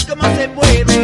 Ay, cómo se mueve.